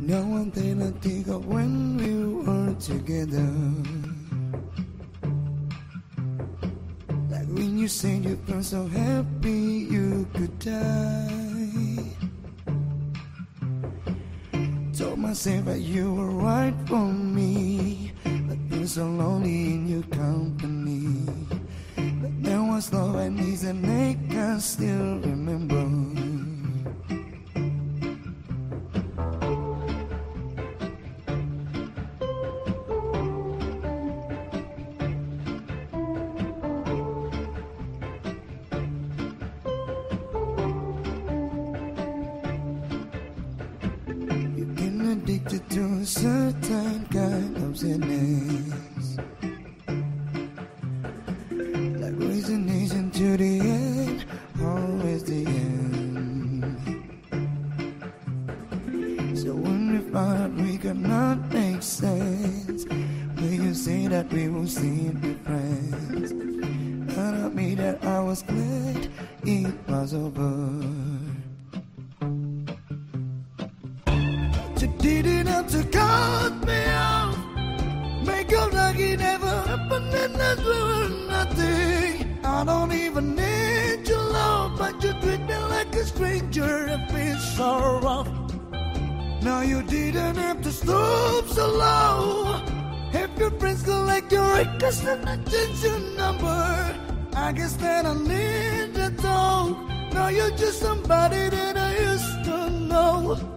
Now one thing I think of when we were together. You said you felt so happy you could die. Told myself that you were right for me. But feel so lonely in your company. But there was love and ease and I can still remember. To a certain kind of sadness. Like resignation to the end, always the end. So when we found we could not make sense, will you say that we will still be friends? But I mean that I was glad it was over. You didn't have I don't even need your love, but you treat me like a stranger. It feels so rough. Now you didn't have to stoop so low. If your friends collect your records and I change your number, I guess that I need to talk. Now you're just somebody that I used to know.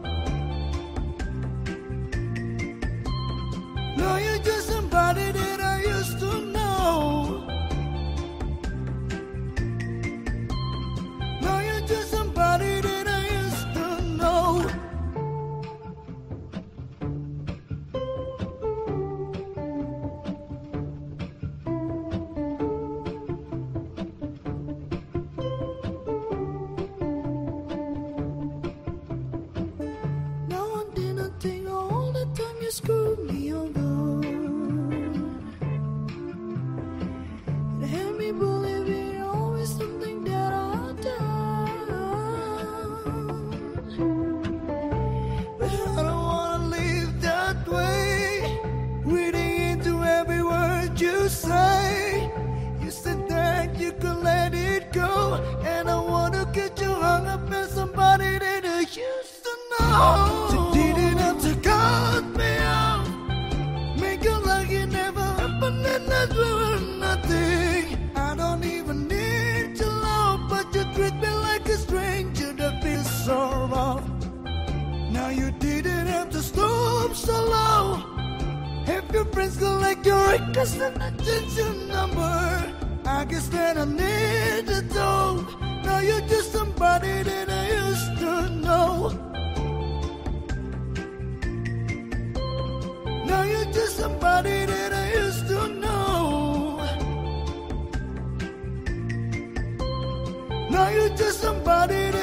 Used to know. You didn't have to cut me off. Make it like it never happened and that's were nothing. I don't even need your love, but you treat me like a stranger that feels so rough. Now you didn't have to stoop so low. If your friends collect your records and I change your number, Are you just somebody